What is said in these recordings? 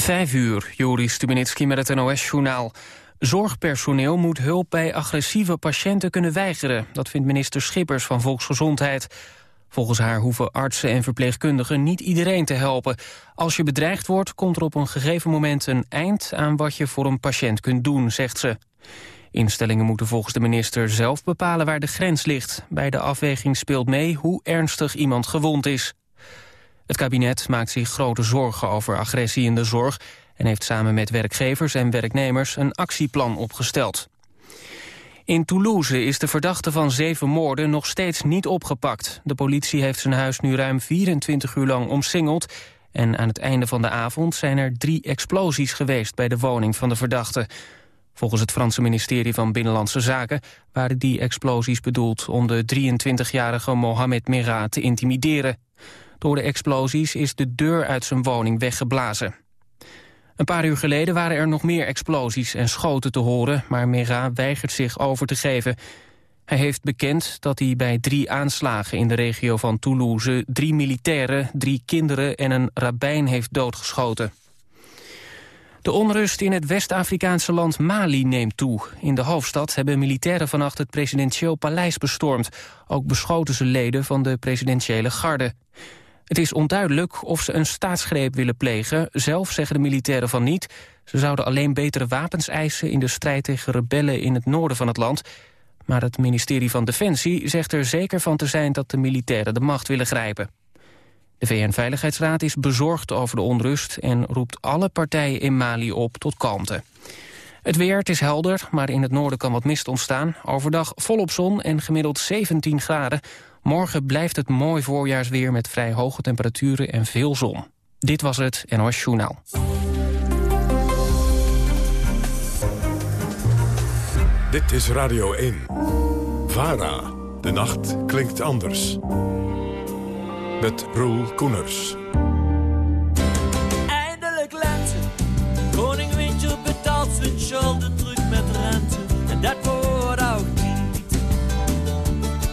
Vijf uur, Joris Stubenitski met het NOS-journaal. Zorgpersoneel moet hulp bij agressieve patiënten kunnen weigeren. Dat vindt minister Schippers van Volksgezondheid. Volgens haar hoeven artsen en verpleegkundigen niet iedereen te helpen. Als je bedreigd wordt, komt er op een gegeven moment een eind... aan wat je voor een patiënt kunt doen, zegt ze. Instellingen moeten volgens de minister zelf bepalen waar de grens ligt. Bij de afweging speelt mee hoe ernstig iemand gewond is. Het kabinet maakt zich grote zorgen over agressie in de zorg... en heeft samen met werkgevers en werknemers een actieplan opgesteld. In Toulouse is de verdachte van zeven moorden nog steeds niet opgepakt. De politie heeft zijn huis nu ruim 24 uur lang omsingeld... en aan het einde van de avond zijn er drie explosies geweest... bij de woning van de verdachte. Volgens het Franse ministerie van Binnenlandse Zaken... waren die explosies bedoeld om de 23-jarige Mohamed Merah te intimideren. Door de explosies is de deur uit zijn woning weggeblazen. Een paar uur geleden waren er nog meer explosies en schoten te horen... maar Mera weigert zich over te geven. Hij heeft bekend dat hij bij drie aanslagen in de regio van Toulouse... drie militairen, drie kinderen en een rabbijn heeft doodgeschoten. De onrust in het West-Afrikaanse land Mali neemt toe. In de hoofdstad hebben militairen vannacht het presidentieel paleis bestormd. Ook beschoten ze leden van de presidentiële garde. Het is onduidelijk of ze een staatsgreep willen plegen. Zelf zeggen de militairen van niet. Ze zouden alleen betere wapens eisen in de strijd tegen rebellen in het noorden van het land. Maar het ministerie van Defensie zegt er zeker van te zijn dat de militairen de macht willen grijpen. De VN-veiligheidsraad is bezorgd over de onrust en roept alle partijen in Mali op tot kalmte. Het weer, het is helder, maar in het noorden kan wat mist ontstaan. Overdag volop zon en gemiddeld 17 graden. Morgen blijft het mooi voorjaarsweer met vrij hoge temperaturen en veel zon. Dit was het NOS Journaal. Dit is Radio 1. VARA. De nacht klinkt anders. Met Roel Koeners. Dat wordt ook niet.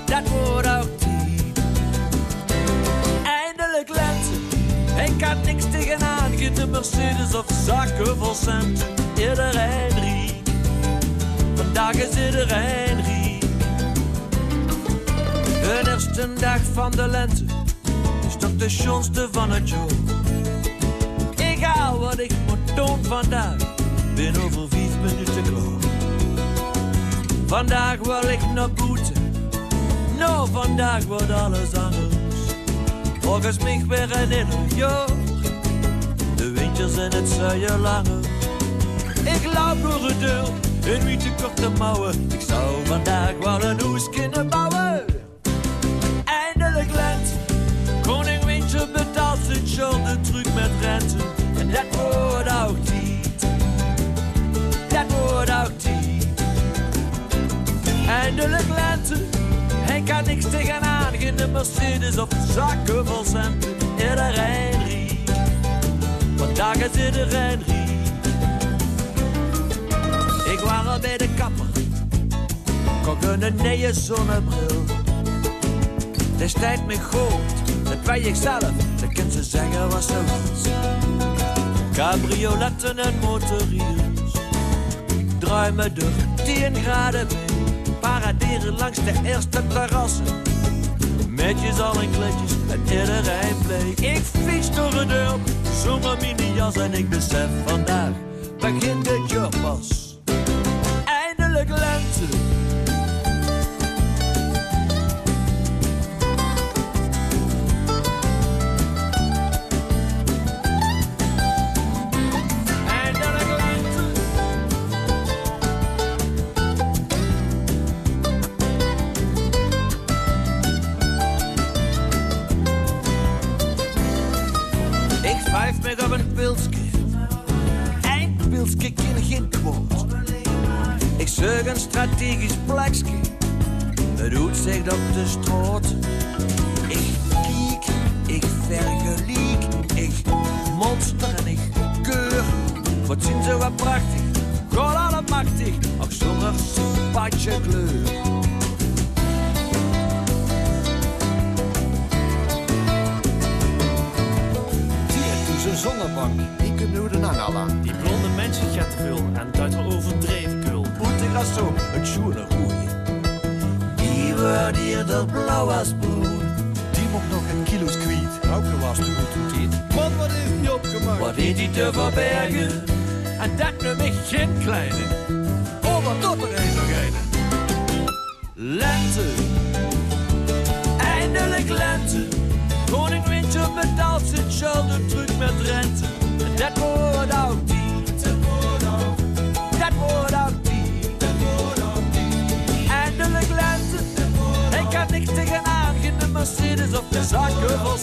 Dat wordt ook Ik kan niks tegenaan, geen Mercedes of zakken vol cent. Iedereen riep, vandaag is iedereen riep. De eerste dag van de lente is toch de schoonste van het jaar. Haal wat ik moet doen vandaag, ben over vijf minuten klaar. Vandaag wil ik naar boete, nou vandaag wordt alles anders. Volgens mij weer een jaar. De windjes in het zuiden langer. Ik loop door de deur in witte korte mouwen. Ik zou vandaag wel een hoes kunnen bouwen. Eindelijk lent. Koning Windje betaalt zijn schulden terug met rente. En dat wordt ook niet. Dat wordt ook niet. Eindelijk lente. Hij kan niks tegenaan, geen Mercedes of zakken vol centen. Iedereen riep, vandaag is iedereen riep. Ik was bij de kapper, kocht een nieuwe zonnebril. Destijds me goed, dat wij ik zelf, dat kan ze zeggen was zo goed. Cabrioletten en motoriers, draai me door 10 graden mee paraderen langs de eerste terrassen. Metjes al in kletjes en iedereen. Ik fiets door de deur, zonder mini-jas en ik besef vandaag begint de job pas. Eindelijk Mercedes of de zakken vol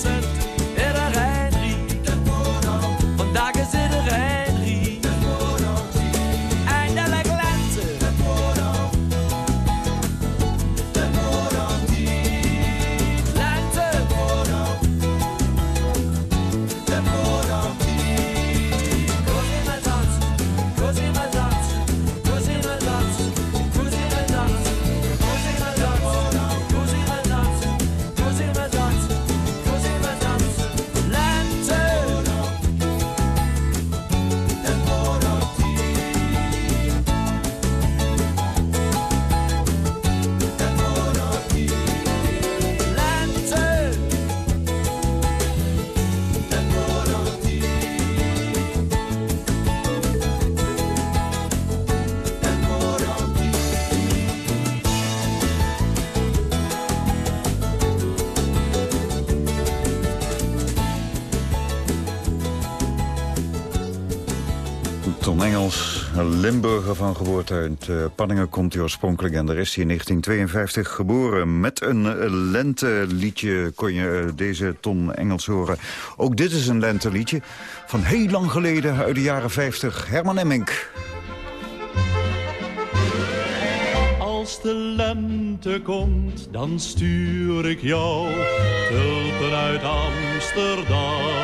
Limburger van geboorte uit eh, Panningen komt hij oorspronkelijk. En daar is hij in 1952 geboren. Met een eh, lenteliedje kon je eh, deze Ton Engels horen. Ook dit is een lenteliedje van heel lang geleden uit de jaren 50. Herman Emmink. Als de lente komt, dan stuur ik jou tulpen uit Amsterdam.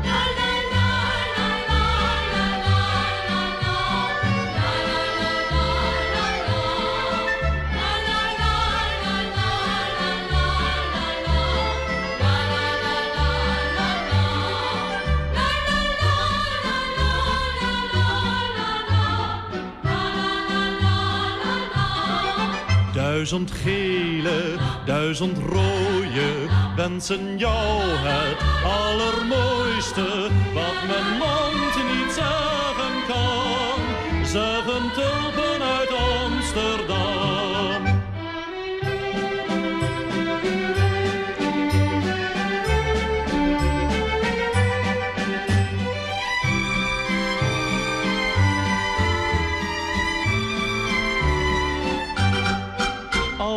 Duizend gele, duizend rode, wensen jou het allermooiste. Wat mijn mond niet zeggen kan, zeggen tulpen uit Amsterdam.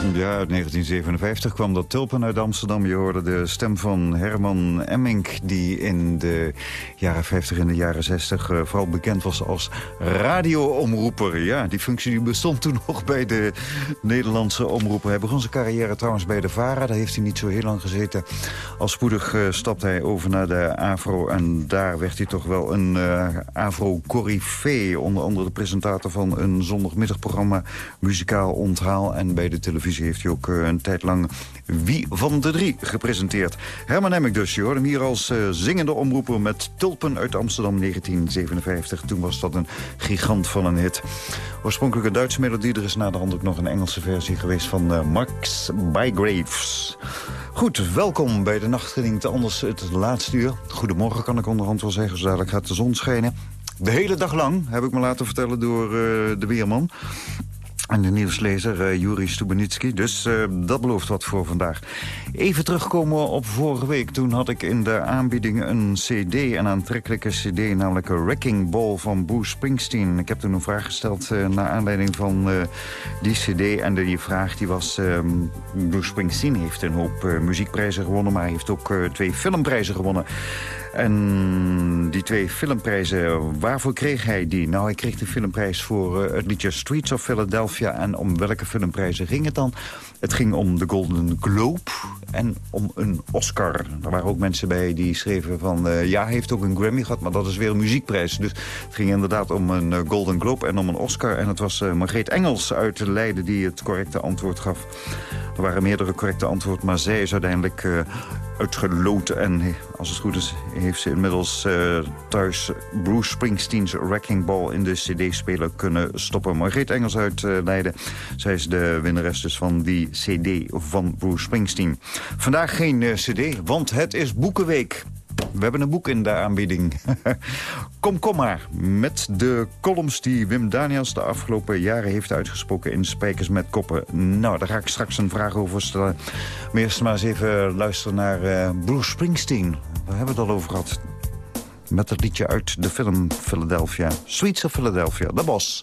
Ja, uit 1957 kwam dat tulpen uit Amsterdam. Je hoorde de stem van Herman Emmink... die in de jaren 50 en de jaren 60 eh, vooral bekend was als radioomroeper. Ja, die functie bestond toen nog bij de Nederlandse omroeper. Hij begon zijn carrière trouwens bij de VARA. Daar heeft hij niet zo heel lang gezeten. Al spoedig eh, stapte hij over naar de AVRO... en daar werd hij toch wel een eh AVRO-corrifee. Onder andere de presentator van een zondagmiddagprogramma... Muzikaal Onthaal. En bij de televisie heeft hij ook een tijd lang Wie van de Drie gepresenteerd. Herman Hemming dus, je hoorde hem hier als zingende omroeper met Tulpen uit Amsterdam 1957. Toen was dat een gigant van een hit. Oorspronkelijk een Duitse melodie, er is na de hand ook nog een Engelse versie geweest van Max Bygraves. Goed, welkom bij de Nachtgeding te Anders het laatste uur. Goedemorgen kan ik onderhand wel zeggen, zo dadelijk gaat de zon schijnen. De hele dag lang, heb ik me laten vertellen door de weerman. En de nieuwslezer uh, Juri Stubenitski. Dus uh, dat belooft wat voor vandaag. Even terugkomen op vorige week. Toen had ik in de aanbieding een cd, een aantrekkelijke cd... namelijk een Wrecking Ball van Bruce Springsteen. Ik heb toen een vraag gesteld uh, naar aanleiding van die cd. En die vraag die was... Ehm, Bruce Springsteen heeft een hoop muziekprijzen gewonnen... maar heeft ook twee filmprijzen gewonnen. En die twee filmprijzen, waarvoor kreeg hij die? Nou, hij kreeg de filmprijs voor uh, het liedje Streets of Philadelphia. En om welke filmprijzen ging het dan? Het ging om de Golden Globe en om een Oscar. Er waren ook mensen bij die schreven van... Uh, ja, hij heeft ook een Grammy gehad, maar dat is weer een muziekprijs. Dus het ging inderdaad om een uh, Golden Globe en om een Oscar. En het was uh, Margreet Engels uit Leiden die het correcte antwoord gaf. Er waren meerdere correcte antwoorden, maar zij is uiteindelijk uitgeloten. En als het goed is, heeft ze inmiddels thuis Bruce Springsteens Wrecking Ball in de cd-speler kunnen stoppen. Margreet Engels uit Leiden. Zij is de winnares dus van die cd van Bruce Springsteen. Vandaag geen uh, cd, want het is Boekenweek. We hebben een boek in de aanbieding. kom, kom maar. Met de columns die Wim Daniels de afgelopen jaren heeft uitgesproken... in Spijkers met Koppen. Nou, daar ga ik straks een vraag over stellen. Maar eerst maar eens even luisteren naar uh, Bruce Springsteen. We hebben het al over gehad. Met het liedje uit de film Philadelphia. Sweets of Philadelphia, de bos.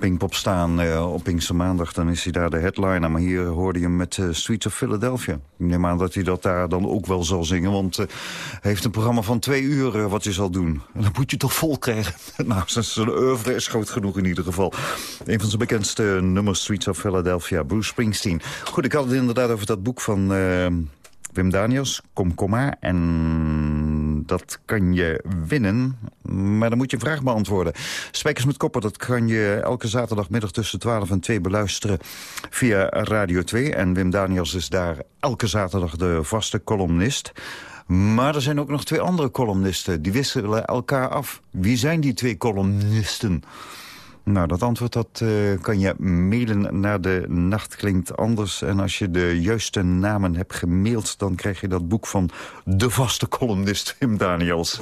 Pinkpop staan uh, op Pinkse Maandag. Dan is hij daar de headliner. Maar hier hoorde je hem met uh, Streets of Philadelphia. Ik neem aan dat hij dat daar dan ook wel zal zingen. Want uh, hij heeft een programma van twee uur wat hij zal doen. En dan moet je toch vol krijgen. nou, zijn oeuvre is groot genoeg in ieder geval. Een van zijn bekendste nummers, Streets of Philadelphia. Bruce Springsteen. Goed, ik had het inderdaad over dat boek van... Wim Daniels, Komkomma. En dat kan je winnen, maar dan moet je een vraag beantwoorden. Spijkers met koppen, dat kan je elke zaterdagmiddag tussen 12 en 2 beluisteren via Radio 2. En Wim Daniels is daar elke zaterdag de vaste columnist. Maar er zijn ook nog twee andere columnisten. Die wisselen elkaar af. Wie zijn die twee columnisten? Nou, dat antwoord dat, uh, kan je mailen naar de Nacht Klinkt Anders. En als je de juiste namen hebt gemaild... dan krijg je dat boek van de vaste columnist Wim Daniels.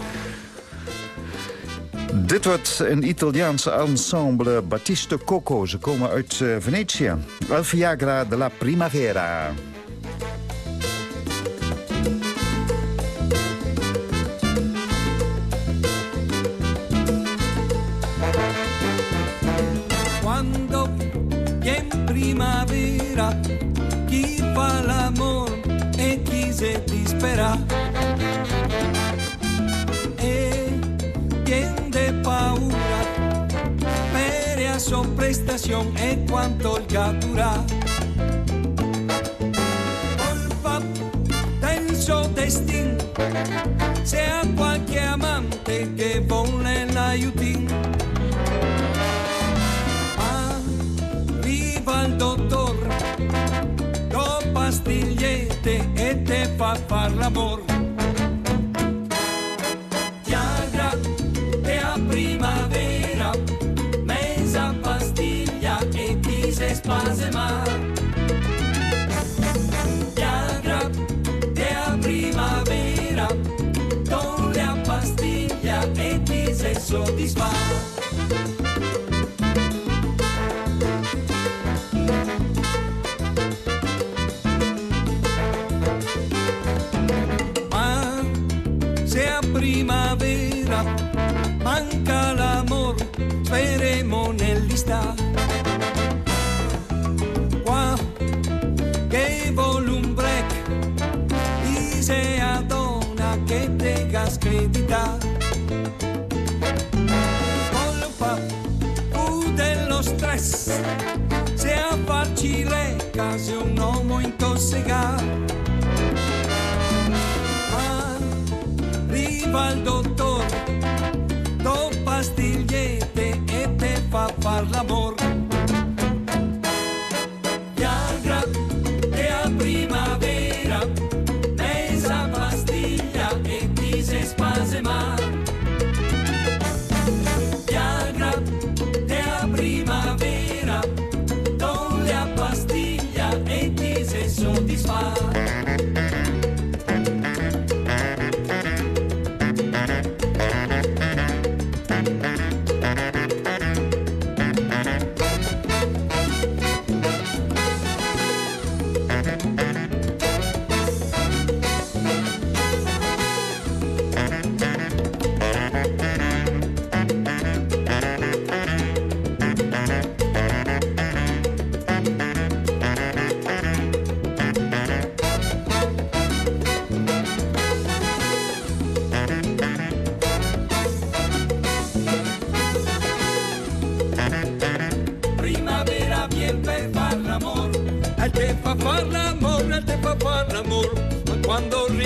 Dit wordt een Italiaanse ensemble Battiste Coco. Ze komen uit uh, Venetië. El Viagra della Primavera. Primavera, chi fa l'amore e chi se dispera. E tiene paura, per a sua prestazione e quanto il cattura. Colpa del suo destino, se ha qualche amante che vuole l'aiutin dottor con pastigliette e te fa far l'amor. Viagra e a primavera, mesa pastiglia e ti se spasema. Te scredita. Colpa fu dello stress, se a farci le case un uomo intossicato va il dottor, do pastigliette e te fa far l'amor.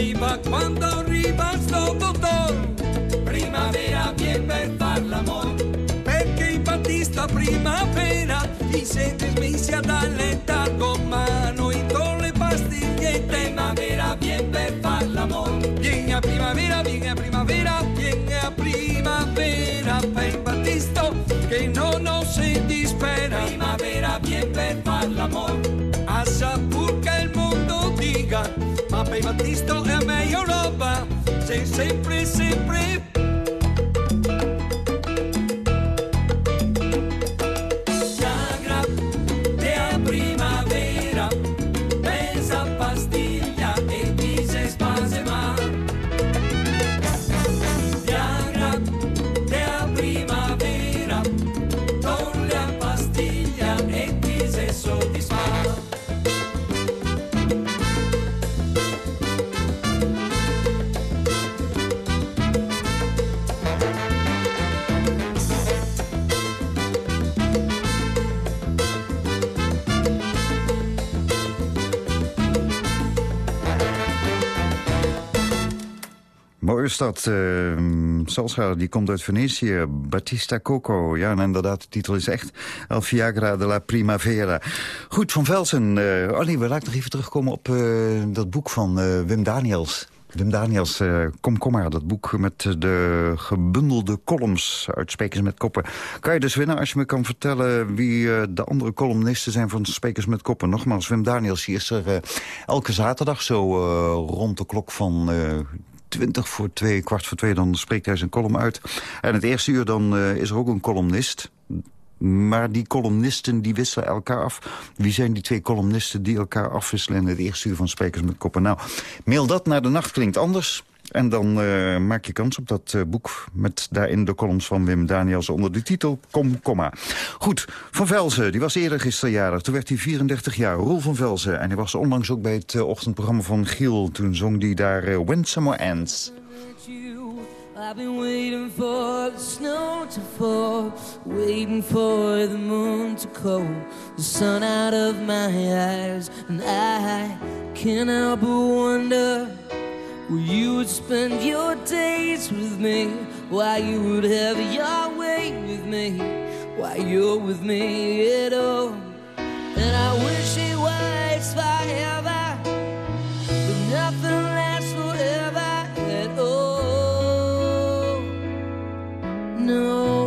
arriba quando arriva sto. Primavera viene per far l'amor. Perché in Battista primavera i senti ad dal con mano in con le pastigliette. Primavera viene per far l'amor. Viene a primavera, viene a primavera, viene a primavera per Battisto che non, non si dispera. Primavera viene per far l'amor. Pei Battisto e è me roba, sei sempre, sempre Stad. Uh, salsa, die komt uit Venetië. Batista Coco. Ja, en inderdaad, de titel is echt El Viagra de la Primavera. Goed, Van Velsen. Uh, we laten nog even terugkomen op uh, dat boek van uh, Wim Daniels. Wim Daniels, Kom Kom maar, dat boek met de gebundelde columns uit Spekers met Koppen. Kan je dus winnen als je me kan vertellen wie de andere columnisten zijn van Spekers met Koppen. Nogmaals, Wim Daniels, die is er elke zaterdag zo rond de klok van 20 voor 2, kwart voor 2, dan spreekt hij zijn column uit. En het eerste uur dan uh, is er ook een columnist. Maar die columnisten die wisselen elkaar af. Wie zijn die twee columnisten die elkaar afwisselen... in het eerste uur van Sprekers met Koppen? Nou, mail dat naar de nacht klinkt anders... En dan uh, maak je kans op dat uh, boek met daarin de columns van Wim Daniels onder de titel Kom, komma. Goed, Van Velzen, die was eerder gisteren jarig. Toen werd hij 34 jaar, Roel van Velzen. En hij was onlangs ook bij het uh, ochtendprogramma van Giel. Toen zong hij daar When Summer Ends. I've been waiting for the snow to fall, waiting for the moon to cold, the sun out of my eyes, and I help but wonder where you would spend your days with me, why you would have your way with me, why you're with me at all, and I wish it was forever, but nothing lasts forever at all. No,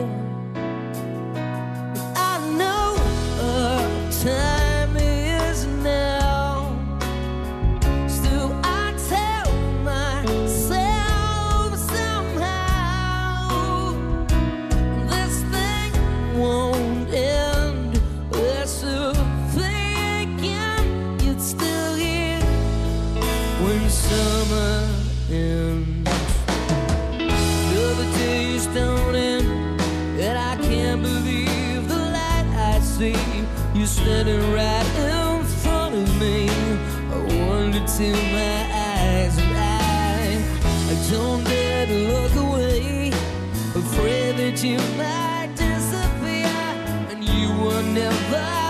to look away, afraid that you might disappear, and you were never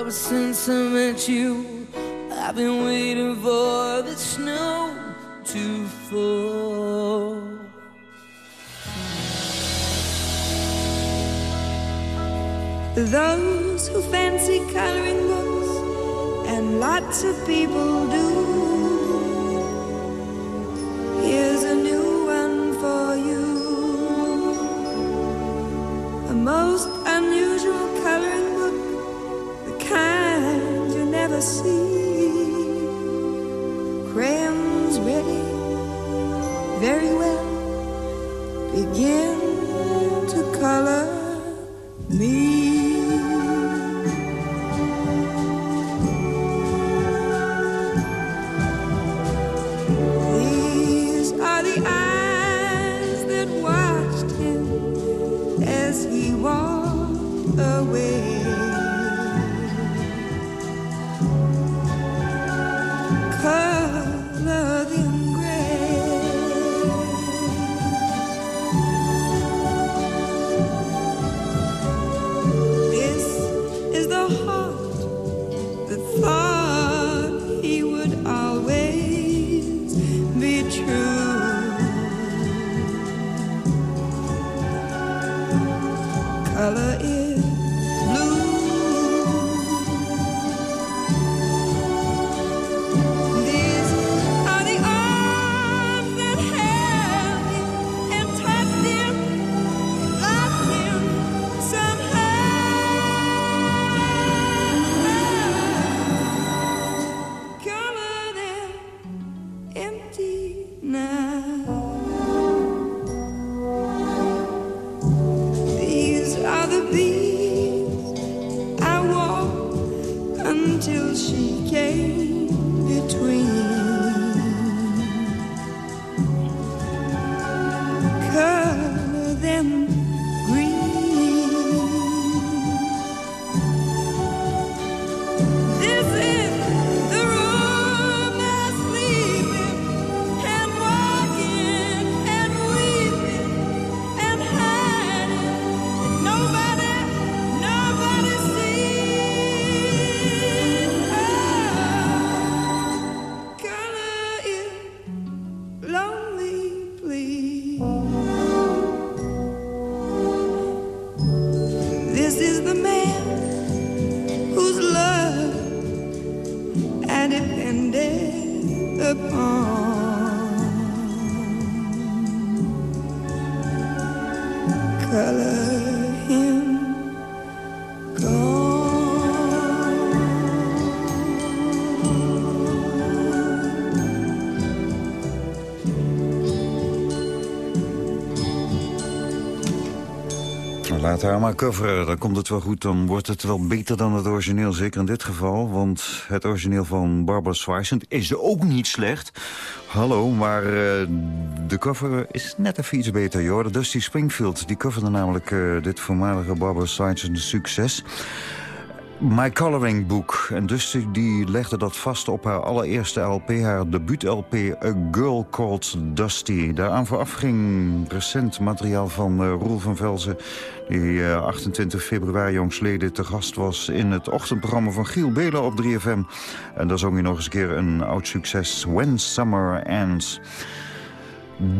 Ever since I met you, I've been waiting for the snow to fall. Those who fancy coloring books, and lots of people do. Very well. Haar maar coveren, dan komt het wel goed. Dan wordt het wel beter dan het origineel, zeker in dit geval. Want het origineel van Barbara Streisand is ook niet slecht. Hallo, maar eh, de cover is net even iets beter, joh. De Dusty Springfield, die coverde namelijk eh, dit voormalige Barbara Streisand succes. My Coloring Book. En Dusty die legde dat vast op haar allereerste LP, haar debuut-LP A Girl Called Dusty. Daaraan vooraf ging recent materiaal van uh, Roel van Velzen... die uh, 28 februari jongsleden te gast was in het ochtendprogramma van Giel Belen op 3FM. En daar zong hij nog eens een keer een oud succes, When Summer Ends.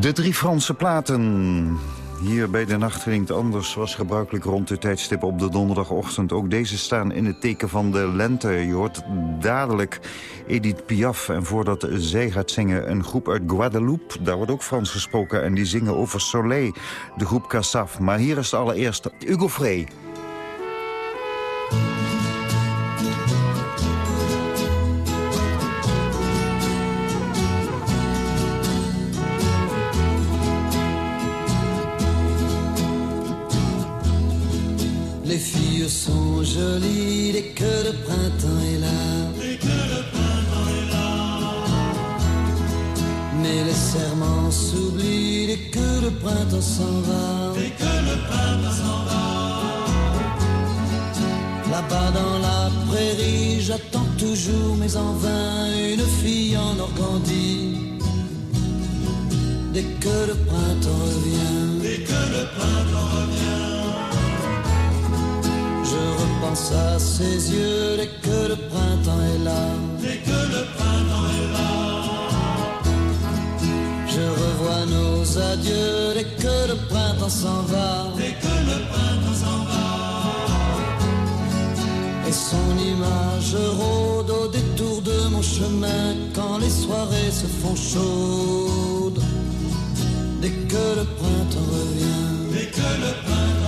De drie Franse platen... Hier bij de nacht klinkt anders, was gebruikelijk rond de tijdstip op de donderdagochtend. Ook deze staan in het teken van de lente. Je hoort dadelijk Edith Piaf. En voordat zij gaat zingen, een groep uit Guadeloupe. Daar wordt ook Frans gesproken en die zingen over Soleil, de groep Cassaf. Maar hier is de allereerste, Hugo Frey. Sont jolies dès que le printemps est là. Dès que le printemps est là. Mais les serments s'oublient dès que le printemps s'en va. Dès que le printemps s'en va. Là-bas dans la prairie, j'attends toujours, mais en vain, une fille en Organdie. Dès que le printemps revient. Dès que le printemps revient. Je repense à ses yeux dès que le printemps est là. Dès que le printemps est là. Je revois nos adieux dès que le printemps s'en va. Dès que le printemps s'en va. Et son image rôde au détour de mon chemin quand les soirées se font chaudes. Dès que le printemps revient. Dès que le printemps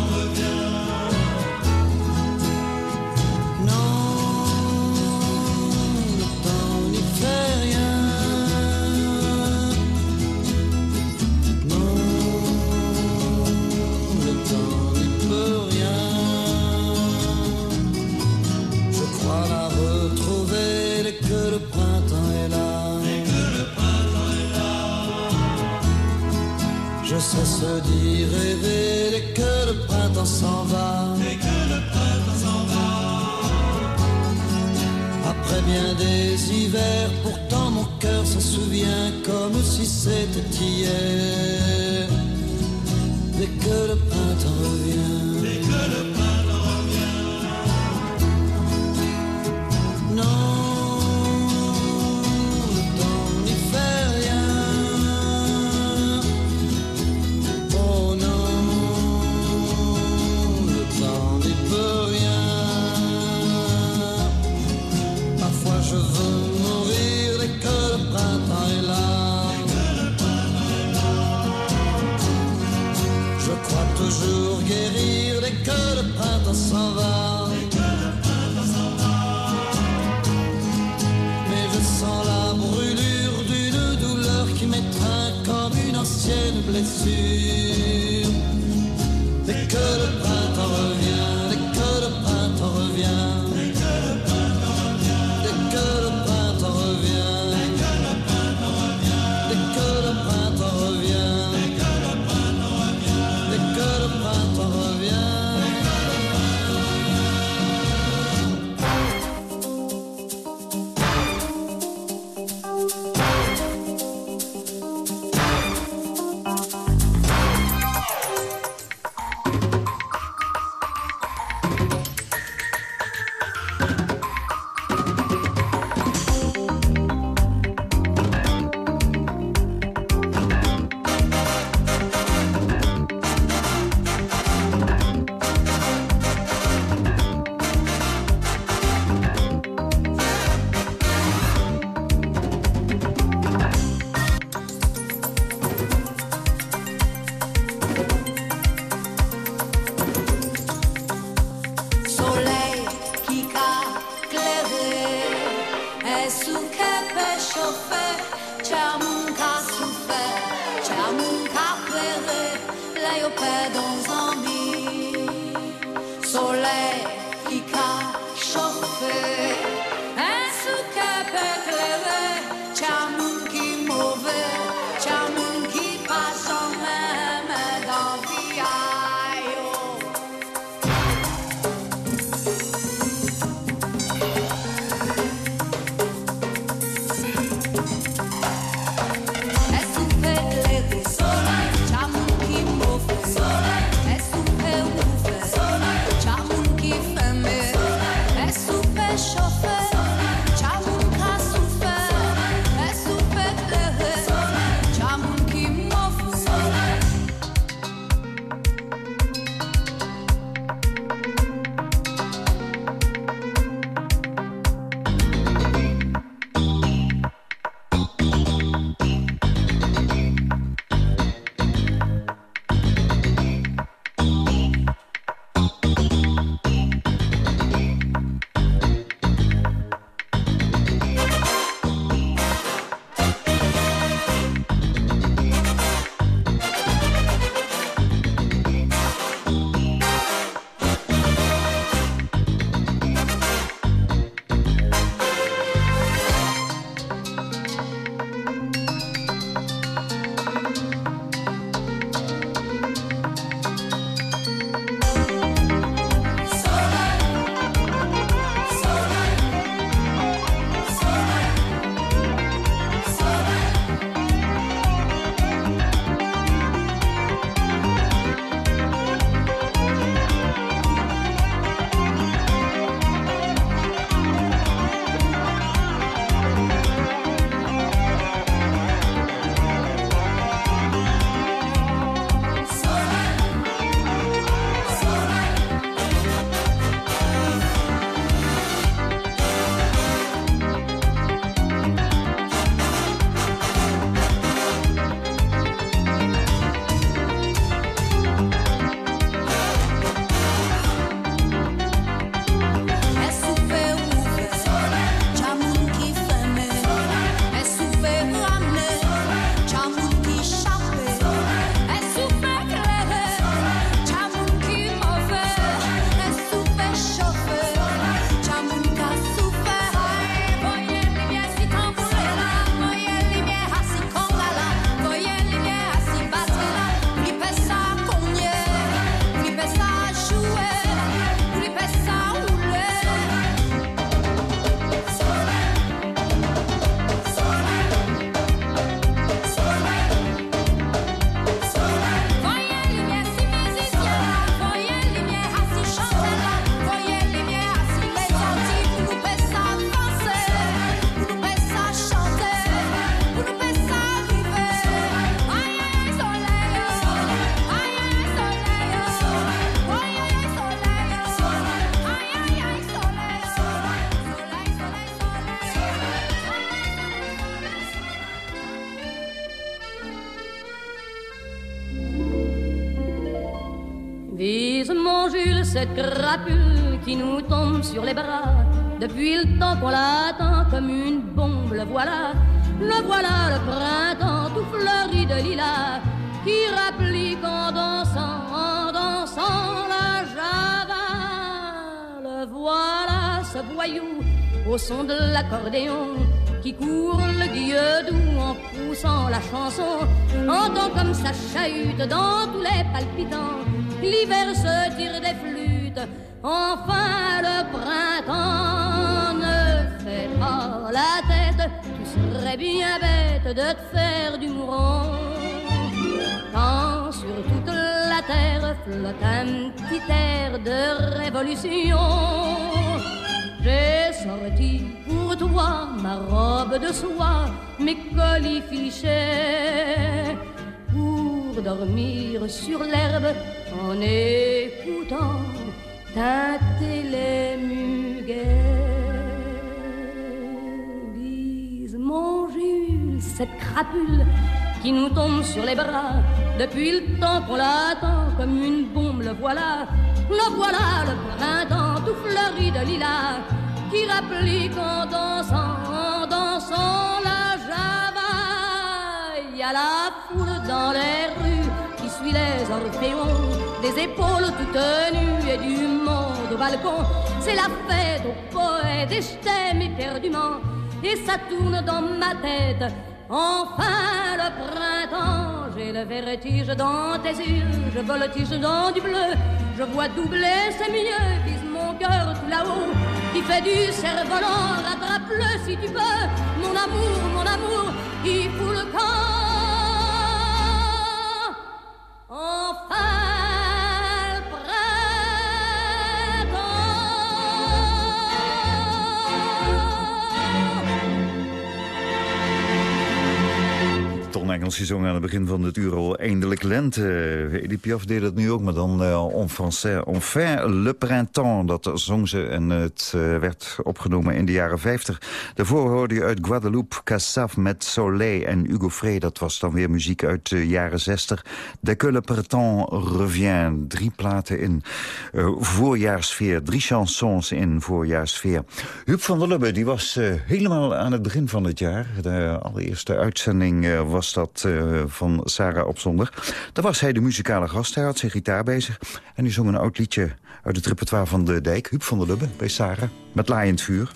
crapule qui nous tombe sur les bras. Depuis le temps qu'on l'attend comme une bombe, le voilà, le voilà, le printemps tout fleuri de lilas, qui rapplique en dansant, en dansant la java. Le voilà, ce voyou, au son de l'accordéon, qui court le gueux en poussant la chanson, entend comme ça chahute dans tous les palpitants. L'hiver se tire des flûtes, enfin le printemps ne fait pas la tête. Tu serais bien bête de te faire du mourant. Quand sur toute la terre flotte un petit air de révolution, j'ai sorti pour toi ma robe de soie, mes colifichets pour dormir sur l'herbe en écoutant tâter les muguets. Lise mon Jules, cette crapule qui nous tombe sur les bras depuis le temps qu'on l'attend comme une bombe, le voilà, le voilà, le printemps tout fleuri de lilas qui rapplique en dansant dansant la java. Y a la foule dans les qui les des épaules toutes nues et du monde au balcon. C'est la fête aux poètes et je t'aime éperdument. Et ça tourne dans ma tête. Enfin le printemps, j'ai le vertige dans tes yeux, je voltige dans du bleu, je vois doubler, c'est mieux, vise mon cœur tout là-haut, qui fait du cerf-volant, rattrape-le si tu veux, mon amour, mon amour, il fout le camp. Engels die zong aan het begin van het uur al eindelijk lente. Edith Piaf deed dat nu ook, maar dan uh, en français. Enfin le printemps, dat zong ze en het uh, werd opgenomen in de jaren 50. Daarvoor hoorde je uit Guadeloupe Cassaf met Soleil en Hugo Frey. Dat was dan weer muziek uit de jaren 60. Dès que le printemps revient. Drie platen in uh, voorjaarsfeer. Drie chansons in voorjaarsfeer. Huub van der Lubbe die was helemaal aan het begin van het jaar. De allereerste uitzending was was dat uh, van Sarah op zondag. Daar was hij de muzikale gast, hij had zijn gitaar bezig. En die zong een oud liedje uit het repertoire van de dijk. Huub van der Lubbe bij Sarah, met laaiend vuur.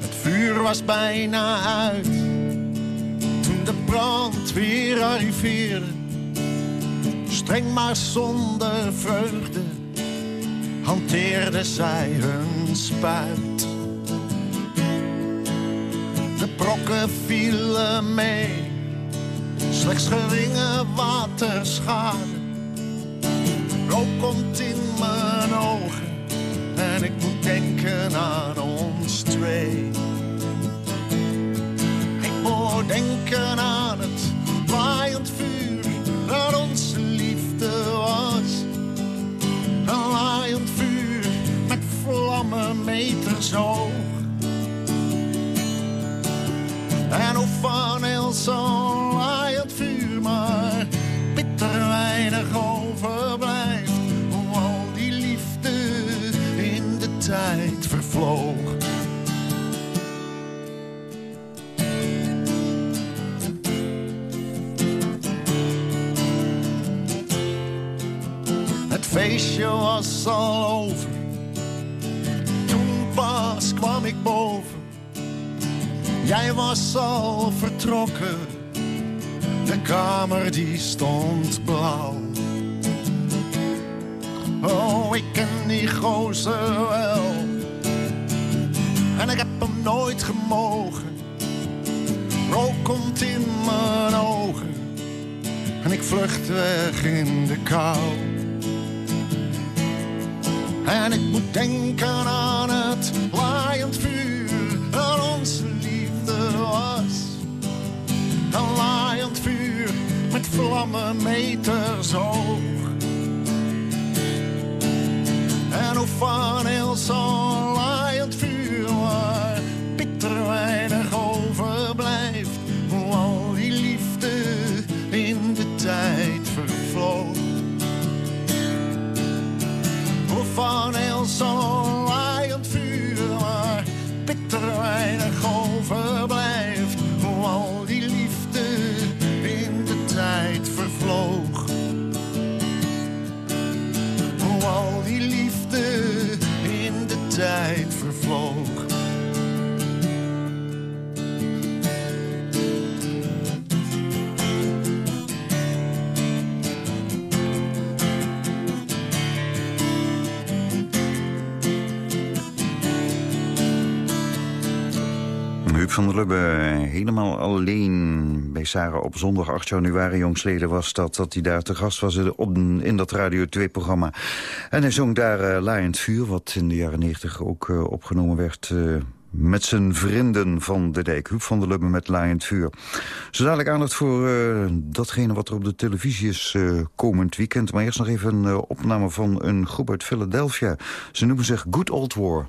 Het vuur was bijna uit toen de brandweer arriveerde streng maar zonder vreugde, hanteerde zij hun spuit. De brokken vielen mee, slechts geringe waterschade. Rook komt in mijn ogen en ik moet denken aan ons twee. Ik moet denken aan meters hoog. En hoe van zo'n laaiend vuur maar bitter weinig overblijft. Hoe al die liefde in de tijd vervloog. Het feestje was al over. Kwam ik boven. Jij was al vertrokken. De kamer die stond blauw. Oh, ik ken die gozer wel. En ik heb hem nooit gemogen. Rook komt in mijn ogen. En ik vlucht weg in de kou. En ik moet denken aan het laaiend vuur dat onze liefde was. Een laaiend vuur met vlammen meters hoog. En hoe van heel zo'n laaiend Lubbe, helemaal alleen bij Sarah op zondag 8 januari. Jongsleden was dat, dat hij daar te gast was in dat Radio 2-programma. En hij zong daar uh, Laaiend Vuur, wat in de jaren 90 ook uh, opgenomen werd... Met zijn vrienden van de dijk. Huub van der Lubbe met Laaiend Vuur. Zo dadelijk aandacht voor datgene wat er op de televisie is komend weekend. Maar eerst nog even een opname van een groep uit Philadelphia. Ze noemen zich Good Old War.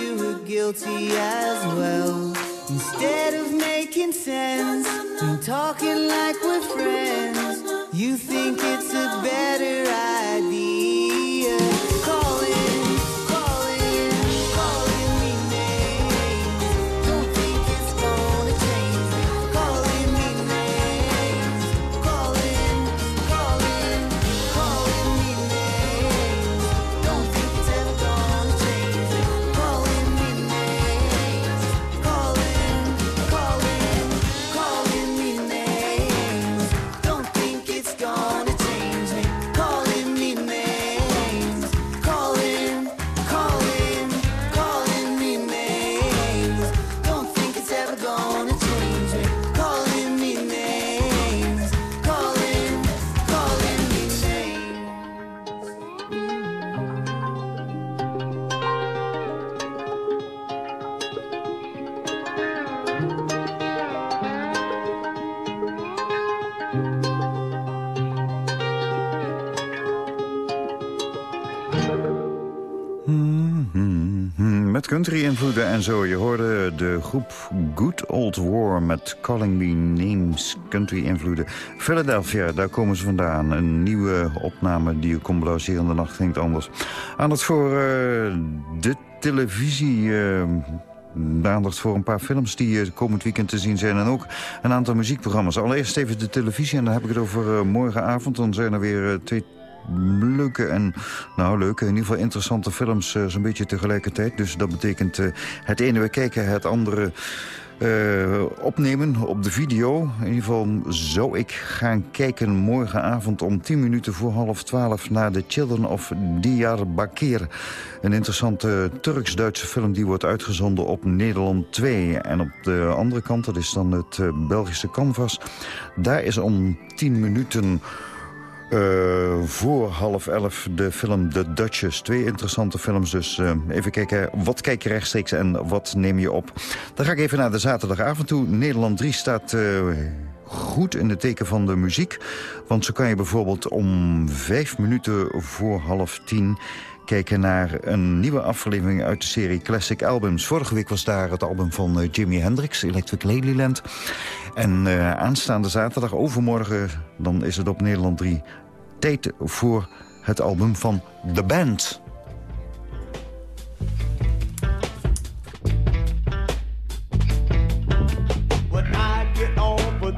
You were guilty as well. Instead of making sense and talking like we're friends, you think it's a better idea. Country-invloeden en zo. Je hoorde de groep Good Old War met Calling Me Names. Country-invloeden. Philadelphia, daar komen ze vandaan. Een nieuwe opname die je kon beluisteren. De nacht het anders. Aandacht voor eh, de televisie... eh, aandacht voor een paar films die eh, komend weekend te zien zijn. En ook een aantal muziekprogramma's. Allereerst even de televisie. En dan heb ik het over morgenavond. Dan zijn er weer twee leuke en, nou leuke, in ieder geval interessante films eh, zo'n beetje tegelijkertijd. Dus dat betekent eh, het ene we kijken, het andere eh, opnemen op de video. In ieder geval zou ik gaan kijken morgenavond om 10 minuten voor half 12 naar The Children of Diyarbakir. Een interessante Turks-Duitse film die wordt uitgezonden op Nederland 2. En op de andere kant, dat is dan het Belgische Canvas, daar is om 10 minuten... Eh, voor half elf de film The Duchess. Twee interessante films, dus eh, even kijken. Wat kijk je rechtstreeks en wat neem je op? Dan ga ik even naar de zaterdagavond toe. Nederland 3 staat... eh, goed in het teken van de muziek. Want zo kan je bijvoorbeeld om vijf minuten voor half tien kijken naar een nieuwe aflevering uit de serie Classic Albums. Vorige week was daar het album van eh, Jimi Hendrix, Electric Ladyland. En eh, aanstaande zaterdag, overmorgen, dan is het op Nederland 3... tijd voor het album van The Band.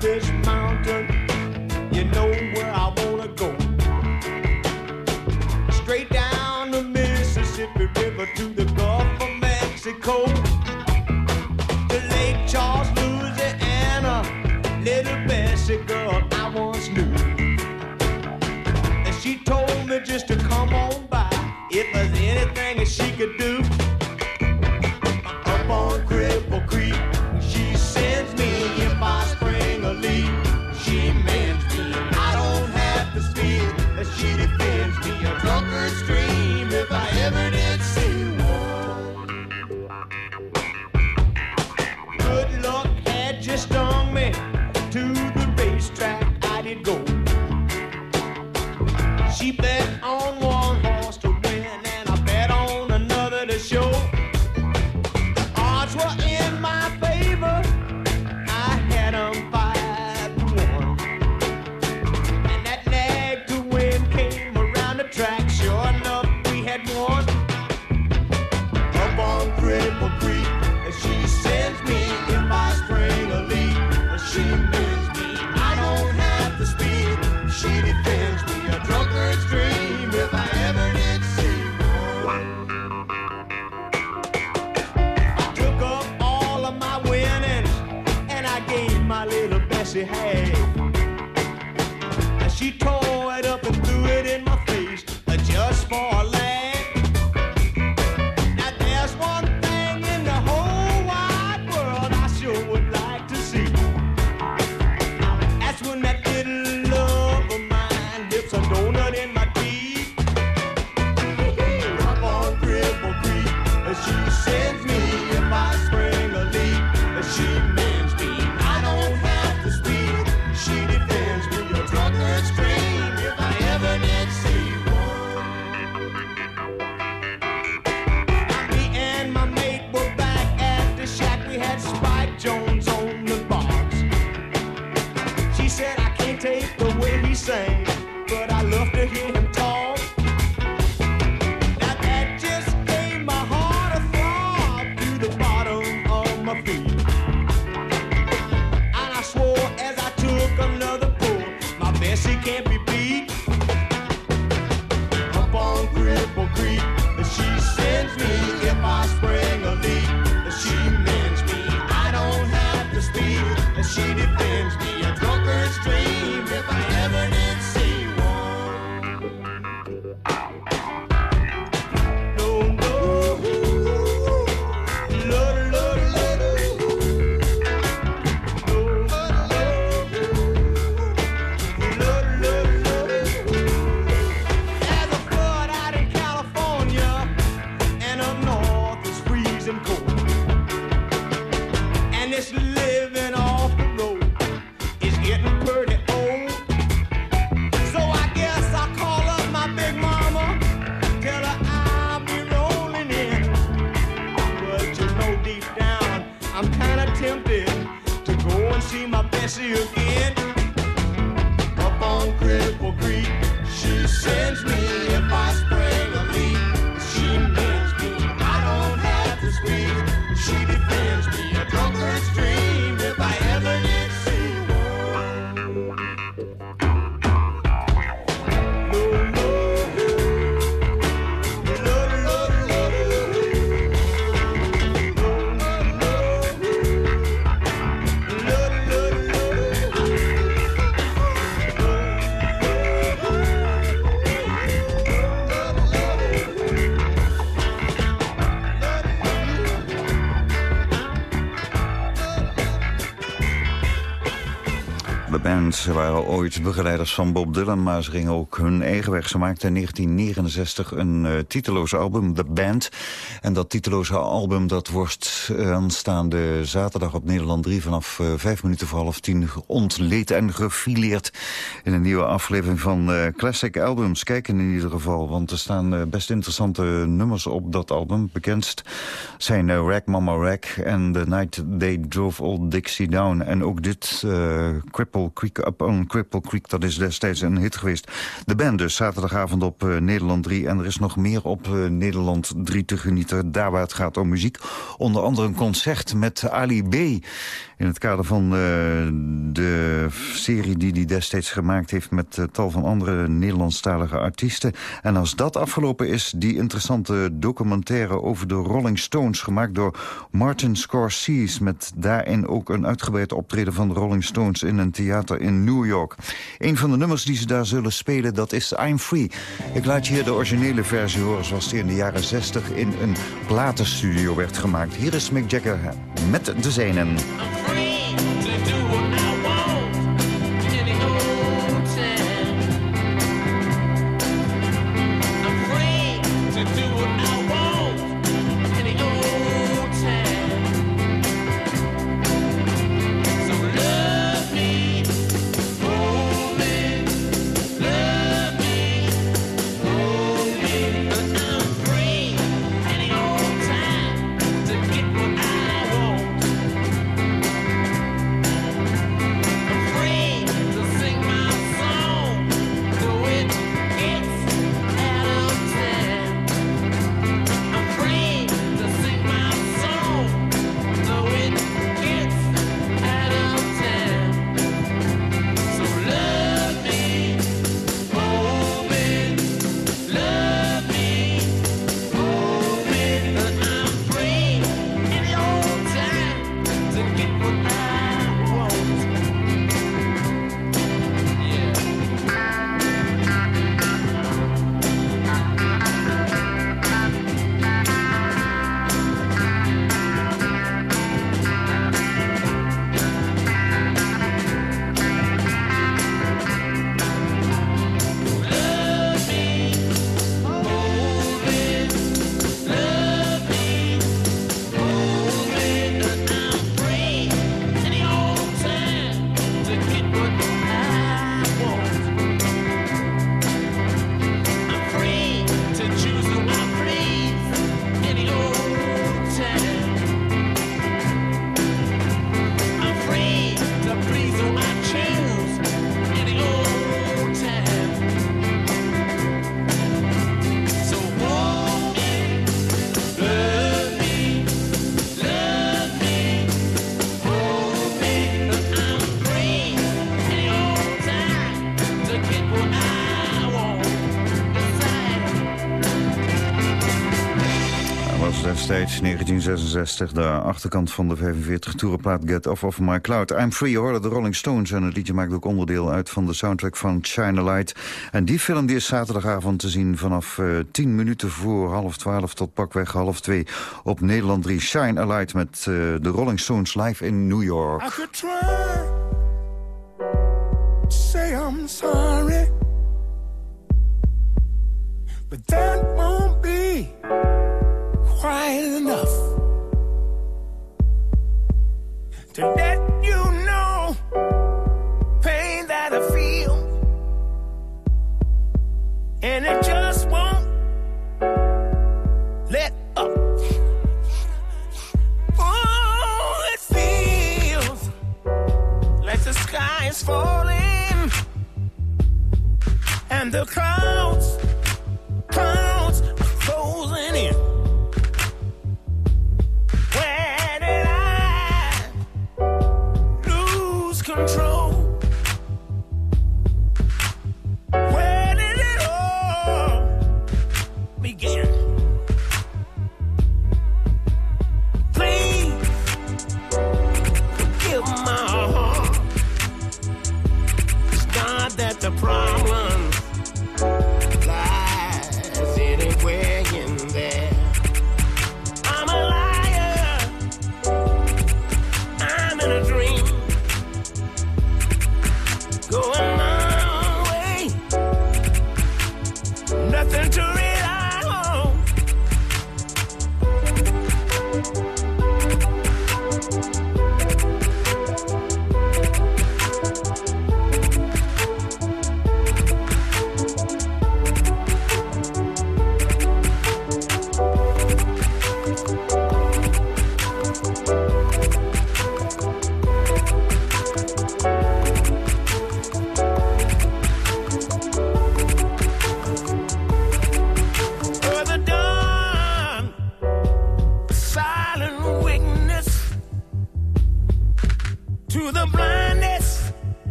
This To the Gulf of Mexico. To Lake Charles, Louisiana, little Bessie girl I once knew. And she told me just to come on by if there's anything that she could do. Ooit begeleiders van Bob Dylan, maar ze gingen ook hun eigen weg. Ze maakten in 1969 een uh, titeloos album, The Band. En dat titeloze album dat wordt uh, aanstaande zaterdag op Nederland 3... vanaf uh, vijf minuten voor half tien ontleed en gefileerd... in een nieuwe aflevering van Classic Albums. Kijken in ieder geval, want er staan best interessante nummers op dat album. Bekendst zijn Rack Mama Rack en The Night They Drove Old Dixie Down. En ook dit Cripple Creek, Up on Cripple Creek, dat is destijds een hit geweest. De band dus, zaterdagavond op uh, Nederland 3. En er is nog meer op uh, Nederland 3 te genieten, daar waar het gaat om muziek. Onder andere een concert met Ali B. In het kader van uh, de serie die hij destijds gemaakt heeft... met tal van andere Nederlandstalige artiesten. En als dat afgelopen is, die interessante documentaire over de Rolling Stones... gemaakt door Martin Scorsese... met daarin ook een uitgebreid optreden van de Rolling Stones... in een theater in New York. Een van de nummers die ze daar zullen spelen, dat is I'm Free. Ik laat je hier de originele versie horen... zoals die in de jaren 60 in een platenstudio werd gemaakt. Hier is Mick Jagger met de zijnen. 1966, de achterkant van de 45 toerenplaat Get Off of My Cloud. I'm Free, hoorde de Rolling Stones en het liedje maakt ook onderdeel uit van de soundtrack van China Light. En die film die is zaterdagavond te zien vanaf uh, eh, 10 minuten voor half 12 tot pakweg half 2 op Nederland 3. Shine a Light met uh, de Rolling Stones live in New York. Say I'm sorry, but falling, and the clouds,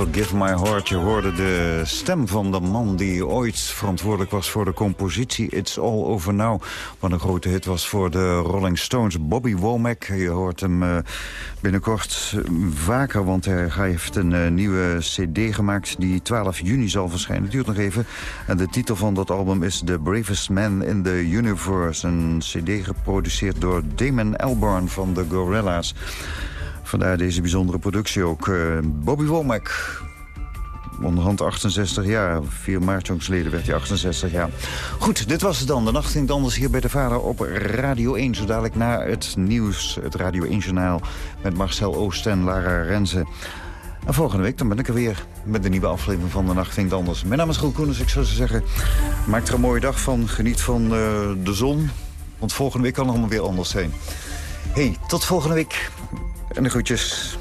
Forgive My Heart. Je hoorde de stem van de man die ooit verantwoordelijk was voor de compositie It's All Over Now. Wat een grote hit was voor de Rolling Stones. Bobby Womack, je hoort hem uh, binnenkort vaker, want hij heeft een uh, nieuwe cd gemaakt die 12 juni zal verschijnen. Het duurt nog even. En de titel van dat album is The Bravest Man in the Universe. Een cd geproduceerd door Damon Albarn van de Gorillaz. Vandaar deze bijzondere productie ook. Uh, Bobby Womack, onderhand 68 jaar. 4 maart jongsleden werd hij 68 jaar. Goed, dit was het dan. De nacht ging anders hier bij de Vader op Radio 1. Zo dadelijk na het nieuws, het Radio 1-journaal... met Marcel Oost en Lara Renze. En volgende week dan ben ik er weer met de nieuwe aflevering van De Nacht Ging Anders. Mijn naam is Roel Koenens, ik zou zeggen... maak er een mooie dag van, geniet van uh, de zon... want volgende week kan het allemaal weer anders zijn. hey, tot volgende week. En de groetjes.